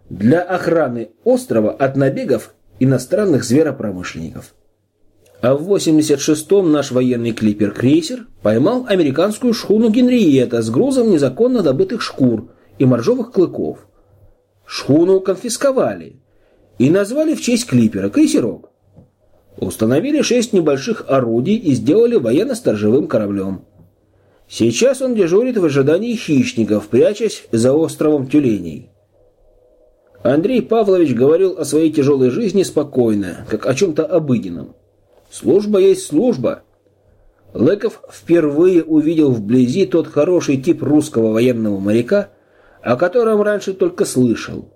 для охраны острова от набегов иностранных зверопромышленников. А в 86-м наш военный клипер-крейсер поймал американскую шхуну Генриетта с грузом незаконно добытых шкур и моржовых клыков. Шхуну конфисковали и назвали в честь клипера крейсерок. Установили шесть небольших орудий и сделали военно-сторожевым кораблем. Сейчас он дежурит в ожидании хищников, прячась за островом тюленей. Андрей Павлович говорил о своей тяжелой жизни спокойно, как о чем-то обыденном. Служба есть служба. Леков впервые увидел вблизи тот хороший тип русского военного моряка, о котором раньше только слышал.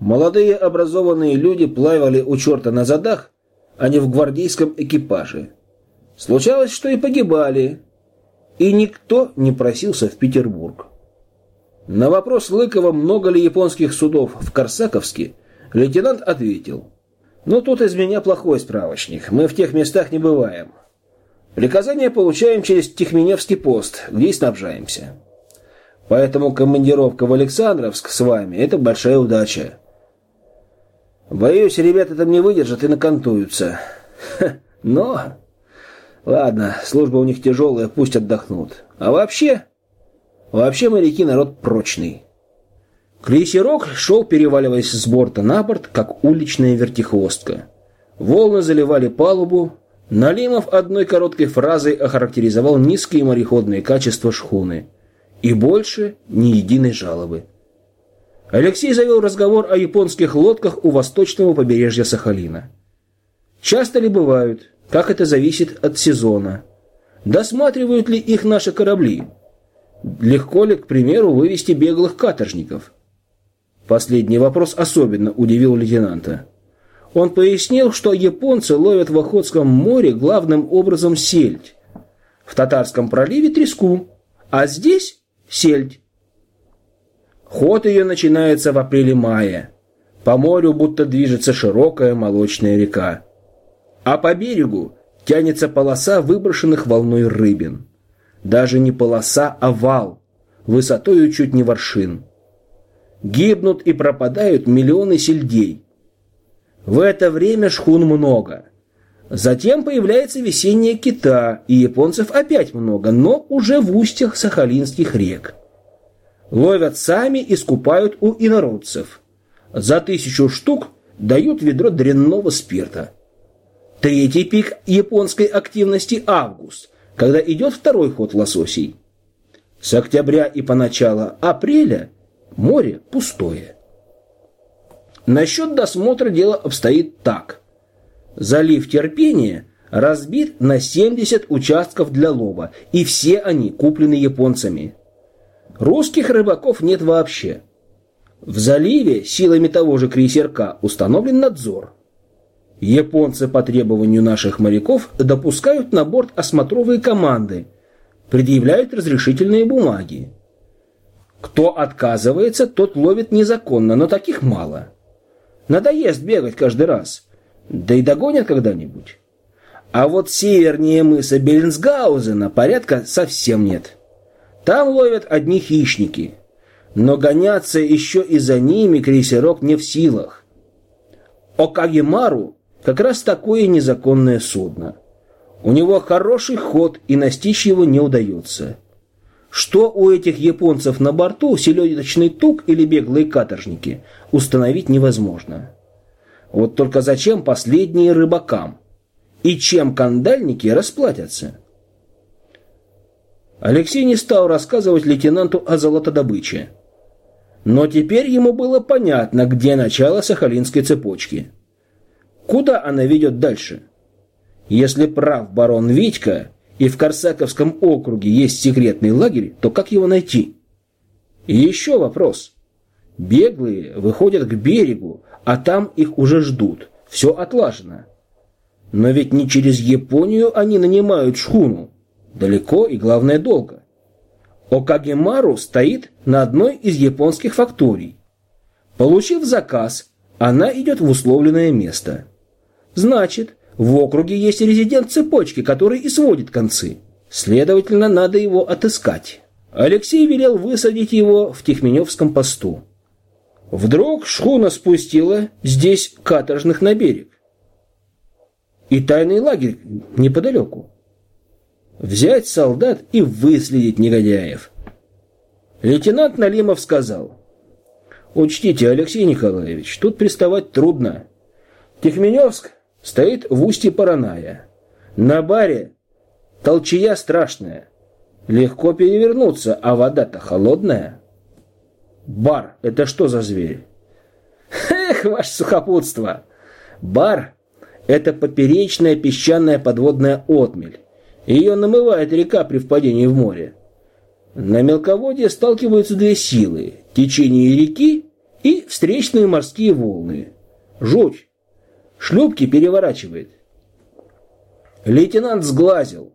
Молодые образованные люди плавали у черта на задах, а не в гвардейском экипаже. Случалось, что и погибали, и никто не просился в Петербург. На вопрос Лыкова, много ли японских судов в Корсаковске, лейтенант ответил. «Ну, тут из меня плохой справочник. Мы в тех местах не бываем. Приказания получаем через Тихменевский пост, где и снабжаемся. Поэтому командировка в Александровск с вами – это большая удача. Боюсь, ребята там не выдержат и накантуются. Но... Ладно, служба у них тяжелая, пусть отдохнут. А вообще, Вообще моряки народ прочный. Крейсерок шел, переваливаясь с борта на борт, как уличная вертихвостка. Волны заливали палубу. Налимов одной короткой фразой охарактеризовал низкие мореходные качества шхуны. И больше ни единой жалобы. Алексей завел разговор о японских лодках у восточного побережья Сахалина. Часто ли бывают? Как это зависит от сезона? Досматривают ли их наши корабли? Легко ли, к примеру, вывести беглых каторжников? Последний вопрос особенно удивил лейтенанта. Он пояснил, что японцы ловят в Охотском море главным образом сельдь, в Татарском проливе треску, а здесь сельдь. Ход ее начинается в апреле-мае. По морю будто движется широкая молочная река. А по берегу тянется полоса выброшенных волной рыбин. Даже не полоса, а вал, высотою чуть не воршин. Гибнут и пропадают миллионы сельдей. В это время шхун много. Затем появляется весенняя кита, и японцев опять много, но уже в устьях сахалинских рек. Ловят сами и скупают у инородцев. За тысячу штук дают ведро дрянного спирта. Третий пик японской активности – август, когда идет второй ход лососей. С октября и по начало апреля море пустое. Насчет досмотра дело обстоит так. Залив терпения разбит на 70 участков для лова, и все они куплены японцами. Русских рыбаков нет вообще. В заливе силами того же крейсерка установлен надзор. Японцы по требованию наших моряков допускают на борт осмотровые команды, предъявляют разрешительные бумаги. Кто отказывается, тот ловит незаконно, но таких мало. Надоест бегать каждый раз. Да и догонят когда-нибудь. А вот севернее мыса Беллинсгаузена порядка совсем нет. Там ловят одни хищники. Но гоняться еще и за ними крейсерок не в силах. Окагемару как раз такое незаконное судно. У него хороший ход, и настичь его не удается. Что у этих японцев на борту, селедочный тук или беглые каторжники, установить невозможно. Вот только зачем последние рыбакам? И чем кандальники расплатятся? Алексей не стал рассказывать лейтенанту о золотодобыче. Но теперь ему было понятно, где начало Сахалинской цепочки. Куда она ведет дальше? Если прав барон Витька, и в Корсаковском округе есть секретный лагерь, то как его найти? И еще вопрос. Беглые выходят к берегу, а там их уже ждут. Все отлажено. Но ведь не через Японию они нанимают шхуну. Далеко и, главное, долго. Окагемару стоит на одной из японских факторий. Получив заказ, она идет в условленное место. Значит, в округе есть резидент цепочки, который и сводит концы. Следовательно, надо его отыскать. Алексей велел высадить его в Тихменевском посту. Вдруг шхуна спустила здесь каторжных на берег. И тайный лагерь неподалеку. Взять солдат и выследить негодяев. Лейтенант Налимов сказал. «Учтите, Алексей Николаевич, тут приставать трудно. Тихменевск стоит в устье Параная. На баре толчья страшная. Легко перевернуться, а вода-то холодная. Бар — это что за зверь? Эх, ваше сухопутство! Бар — это поперечная песчаная подводная отмель. Ее намывает река при впадении в море. На мелководье сталкиваются две силы – течение реки и встречные морские волны. Жуть! Шлюпки переворачивает. Лейтенант сглазил.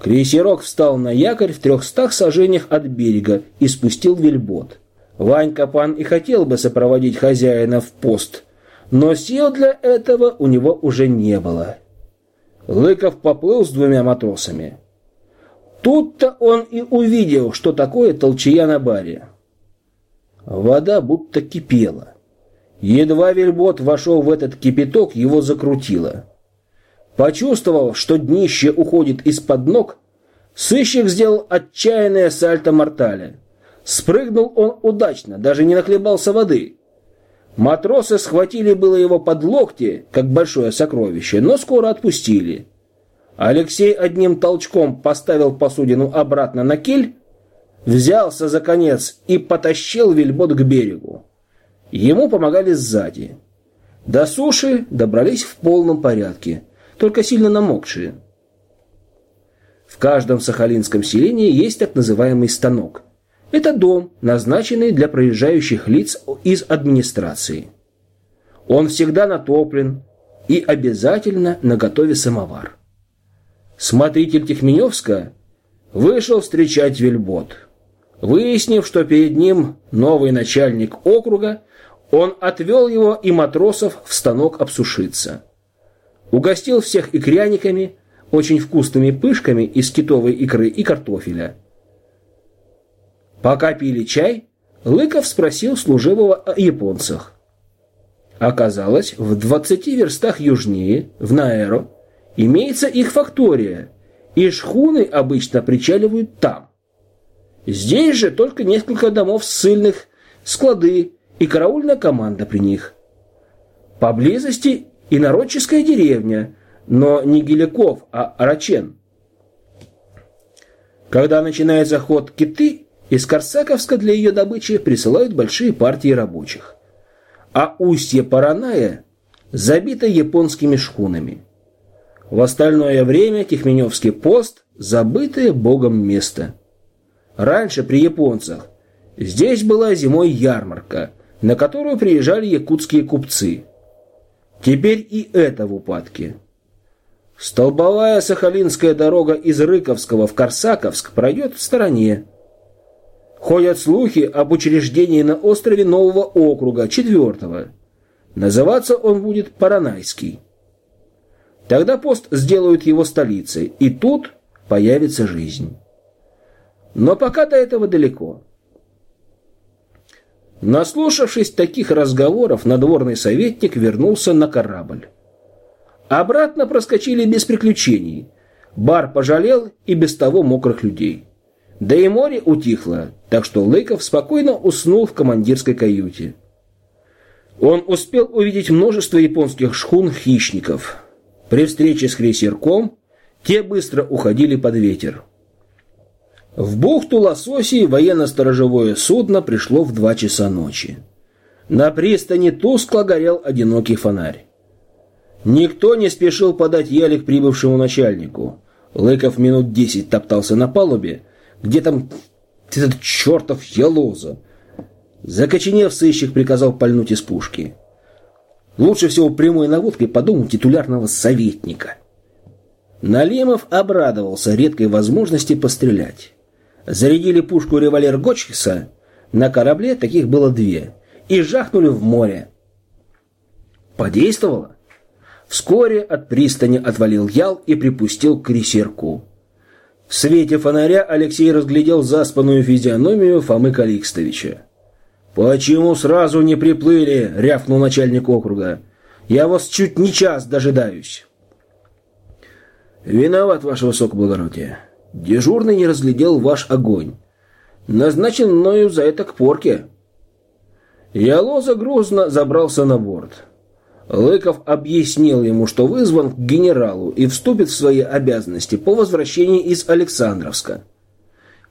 Крейсерок встал на якорь в трехстах сажениях от берега и спустил вельбот. Ванька Пан и хотел бы сопроводить хозяина в пост, но сил для этого у него уже не было. Лыков поплыл с двумя матросами. Тут-то он и увидел, что такое толчья на баре. Вода будто кипела. Едва вельбот вошел в этот кипяток, его закрутило. Почувствовав, что днище уходит из-под ног, сыщик сделал отчаянное сальто-мортале. Спрыгнул он удачно, даже не нахлебался воды. Матросы схватили было его под локти, как большое сокровище, но скоро отпустили. Алексей одним толчком поставил посудину обратно на киль, взялся за конец и потащил вельбот к берегу. Ему помогали сзади. До суши добрались в полном порядке, только сильно намокшие. В каждом сахалинском селении есть так называемый станок. Это дом, назначенный для проезжающих лиц из администрации. Он всегда натоплен и обязательно наготове самовар. Смотритель Тихменевска вышел встречать вельбот. Выяснив, что перед ним новый начальник округа, он отвел его и матросов в станок обсушиться. Угостил всех икряниками, очень вкусными пышками из китовой икры и картофеля. Пока пили чай, Лыков спросил служивого о японцах. Оказалось, в 20 верстах южнее, в Наэро, имеется их фактория, и шхуны обычно причаливают там. Здесь же только несколько домов ссыльных, склады и караульная команда при них. Поблизости и народческая деревня, но не Геликов, а Арачен. Когда начинается ход киты, из Корсаковска для ее добычи присылают большие партии рабочих. А устье Параная забито японскими шхунами. В остальное время Тихменевский пост – забытое богом место. Раньше при японцах здесь была зимой ярмарка, на которую приезжали якутские купцы. Теперь и это в упадке. Столбовая Сахалинская дорога из Рыковского в Корсаковск пройдет в стороне. Ходят слухи об учреждении на острове нового округа, четвертого. Называться он будет Паранайский. Тогда пост сделают его столицей, и тут появится жизнь. Но пока до этого далеко. Наслушавшись таких разговоров, надворный советник вернулся на корабль. Обратно проскочили без приключений. Бар пожалел и без того мокрых людей. Да и море утихло, так что Лыков спокойно уснул в командирской каюте. Он успел увидеть множество японских шхун-хищников. При встрече с крейсерком те быстро уходили под ветер. В бухту Лососии военно-сторожевое судно пришло в два часа ночи. На пристани тускло горел одинокий фонарь. Никто не спешил подать ялик прибывшему начальнику. Лыков минут десять топтался на палубе. Где там этот чертов ялоза? Закоченев, сыщик приказал пальнуть из пушки. Лучше всего прямой наводкой по титулярного советника. Налимов обрадовался редкой возможности пострелять. Зарядили пушку револьвер Гочкиса, на корабле таких было две, и жахнули в море. Подействовало? Вскоре от пристани отвалил ял и припустил к крейсерку. В свете фонаря Алексей разглядел заспанную физиономию Фомы Каликстовича. «Почему сразу не приплыли?» — рявкнул начальник округа. «Я вас чуть не час дожидаюсь». «Виноват, ваше высокоблагородие. Дежурный не разглядел ваш огонь. Назначен мною за это к порке». Я лоза грузно забрался на борт. Лыков объяснил ему, что вызван к генералу и вступит в свои обязанности по возвращении из Александровска.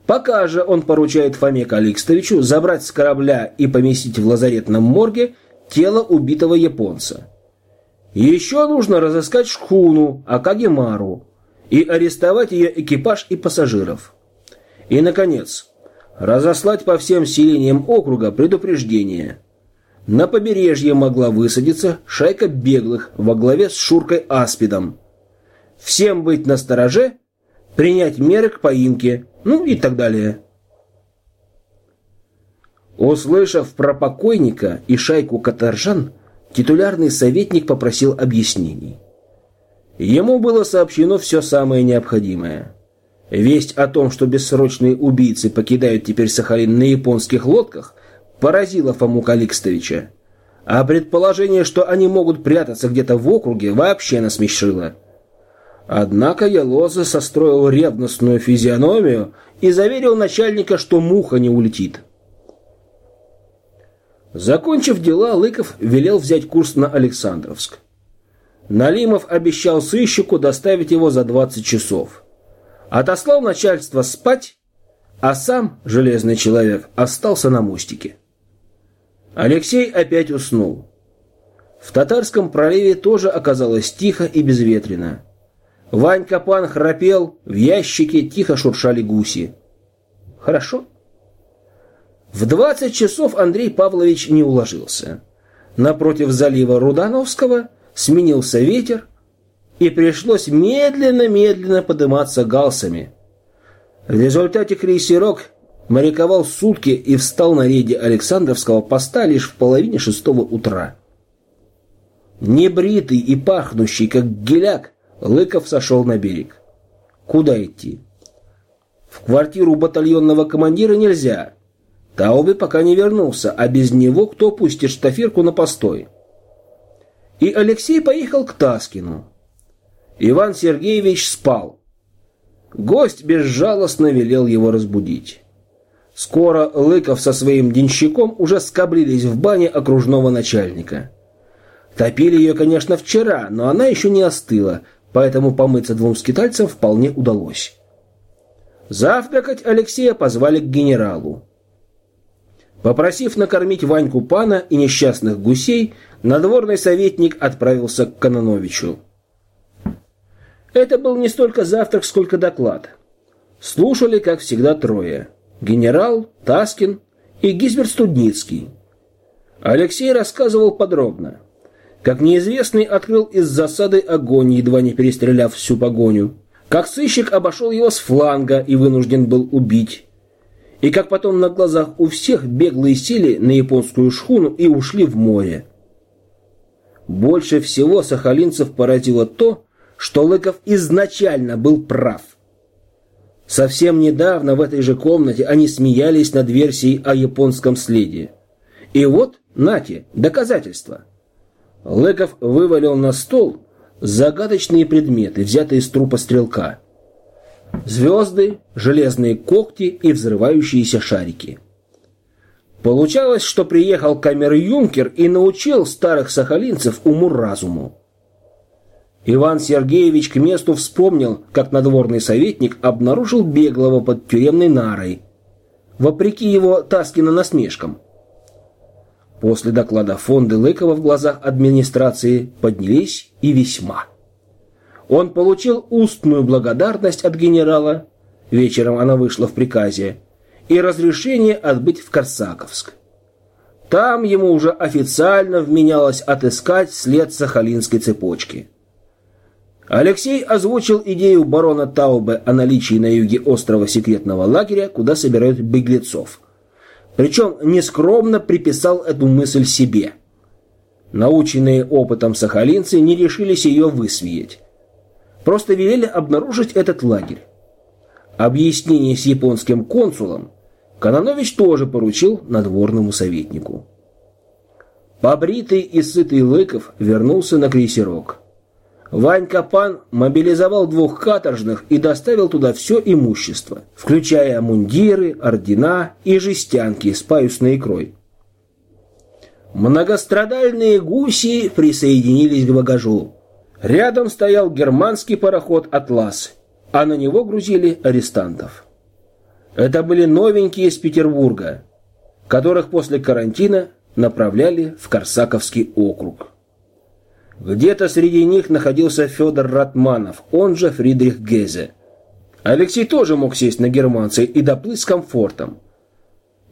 Пока же он поручает Фоме Каликстовичу забрать с корабля и поместить в лазаретном морге тело убитого японца. Еще нужно разыскать шхуну Акагемару и арестовать ее экипаж и пассажиров. И, наконец, разослать по всем селениям округа предупреждение – на побережье могла высадиться шайка беглых во главе с Шуркой Аспидом. Всем быть настороже, принять меры к поимке, ну и так далее. Услышав про покойника и шайку каторжан, титулярный советник попросил объяснений. Ему было сообщено все самое необходимое. Весть о том, что бессрочные убийцы покидают теперь Сахалин на японских лодках – поразило Фому Каликстовича. А предположение, что они могут прятаться где-то в округе, вообще насмешило. Однако Ялоза состроил ревностную физиономию и заверил начальника, что муха не улетит. Закончив дела, Лыков велел взять курс на Александровск. Налимов обещал сыщику доставить его за 20 часов. Отослал начальство спать, а сам, железный человек, остался на мостике. Алексей опять уснул. В татарском проливе тоже оказалось тихо и безветренно. Ванька Пан храпел, в ящике тихо шуршали гуси. Хорошо. В двадцать часов Андрей Павлович не уложился. Напротив залива Рудановского сменился ветер, и пришлось медленно-медленно подниматься галсами. В результате крейсерок моряковал сутки и встал на рейде Александровского поста лишь в половине шестого утра. Небритый и пахнущий, как геляк, Лыков сошел на берег. Куда идти? В квартиру батальонного командира нельзя. Таубе пока не вернулся, а без него кто пустит штафирку на постой? И Алексей поехал к Таскину. Иван Сергеевич спал. Гость безжалостно велел его разбудить. Скоро Лыков со своим денщиком уже скоблились в бане окружного начальника. Топили ее, конечно, вчера, но она еще не остыла, поэтому помыться двум скитальцам вполне удалось. Завтракать Алексея позвали к генералу. Попросив накормить Ваньку пана и несчастных гусей, надворный советник отправился к Кононовичу. Это был не столько завтрак, сколько доклад. Слушали, как всегда, трое. Генерал, Таскин и Гизберт Студницкий. Алексей рассказывал подробно как неизвестный открыл из засады огонь, едва не перестреляв всю погоню, как сыщик обошел его с фланга и вынужден был убить, и как потом на глазах у всех беглые сели на японскую шхуну и ушли в море. Больше всего сахалинцев поразило то, что Лыков изначально был прав. Совсем недавно в этой же комнате они смеялись над версией о японском следе. И вот, нате, доказательства. Лыков вывалил на стол загадочные предметы, взятые из трупа стрелка. Звезды, железные когти и взрывающиеся шарики. Получалось, что приехал камер-юнкер и научил старых сахалинцев уму-разуму. Иван Сергеевич к месту вспомнил, как надворный советник обнаружил беглого под тюремной нарой, вопреки его Таскина насмешкам. После доклада фонда Лыкова в глазах администрации поднялись и весьма. Он получил устную благодарность от генерала, вечером она вышла в приказе, и разрешение отбыть в Корсаковск. Там ему уже официально вменялось отыскать след Сахалинской цепочки. Алексей озвучил идею барона Таубе о наличии на юге острова секретного лагеря, куда собирают беглецов – причем нескромно приписал эту мысль себе. Наученные опытом сахалинцы не решились ее высвеять. Просто велели обнаружить этот лагерь. Объяснение с японским консулом Кононович тоже поручил надворному советнику. Побритый и сытый Лыков вернулся на крейсерок. Ванька Пан мобилизовал двух каторжных и доставил туда все имущество, включая мундиры, ордена и жестянки с паюсной икрой. Многострадальные гуси присоединились к багажу. Рядом стоял германский пароход «Атлас», а на него грузили арестантов. Это были новенькие из Петербурга, которых после карантина направляли в Корсаковский округ. Где-то среди них находился Федор Ратманов, он же Фридрих Гезе. Алексей тоже мог сесть на германце и доплыть с комфортом.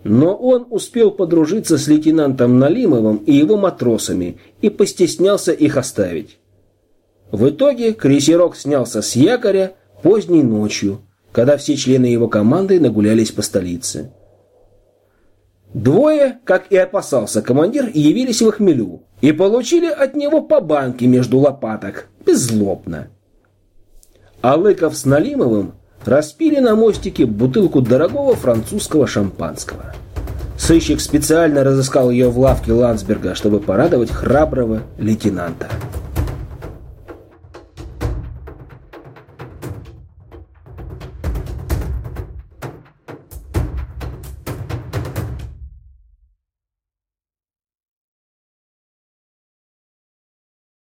Но он успел подружиться с лейтенантом Налимовым и его матросами и постеснялся их оставить. В итоге крейсерок снялся с якоря поздней ночью, когда все члены его команды нагулялись по столице. Двое, как и опасался командир, явились в хмелю и получили от него по банке между лопаток, беззлобно. А Лыков с Налимовым распили на мостике бутылку дорогого французского шампанского. Сыщик специально разыскал ее в лавке Ландсберга, чтобы порадовать храброго лейтенанта.